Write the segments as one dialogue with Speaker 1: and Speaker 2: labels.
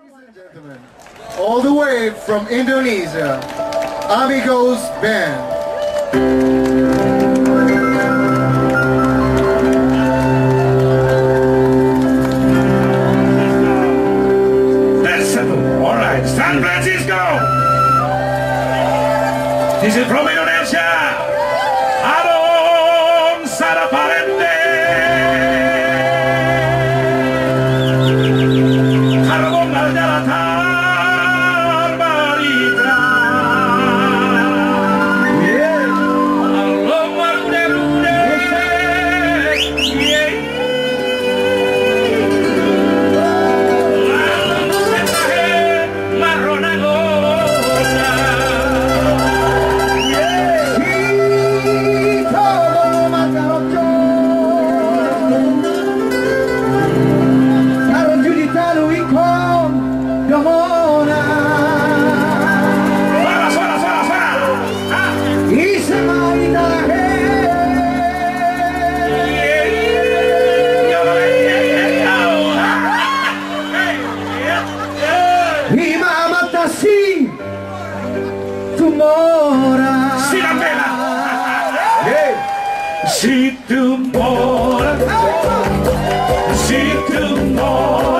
Speaker 1: Ladies and gentlemen, all the way from Indonesia, Amigos Band.
Speaker 2: San Francisco. This is
Speaker 3: probably morgen, zieke morgen.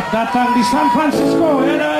Speaker 3: Selamat datang di San Francisco,
Speaker 2: LA.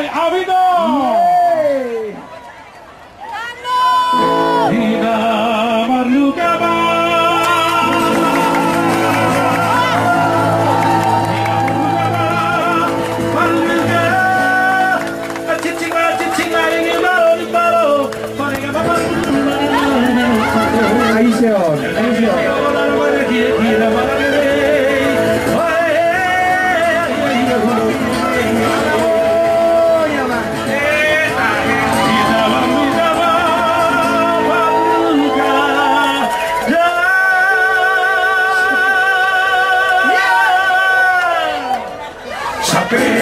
Speaker 3: Thank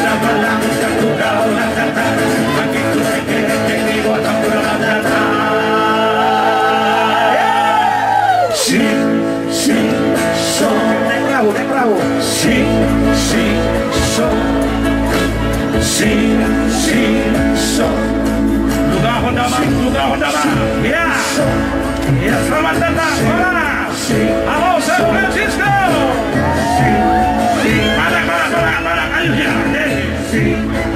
Speaker 3: you. Yeah! Yes, vamos é tentar agora! Alô, São Francisco! Para,
Speaker 2: para,
Speaker 4: para, para, para, para, para, para, para,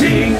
Speaker 4: sing.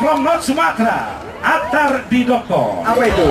Speaker 4: from North Sumatra. Atar di Doko.
Speaker 2: Apa itu?